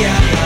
yeah.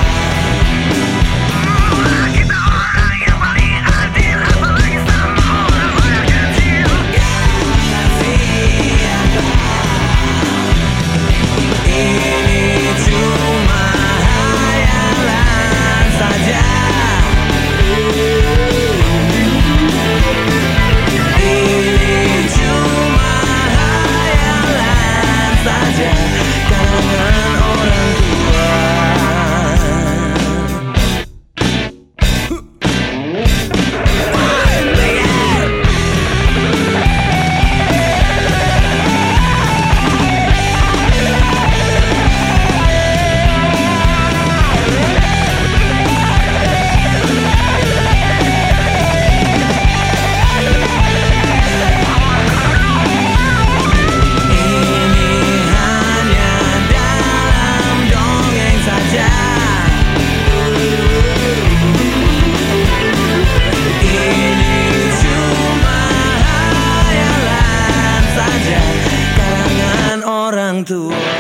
to us.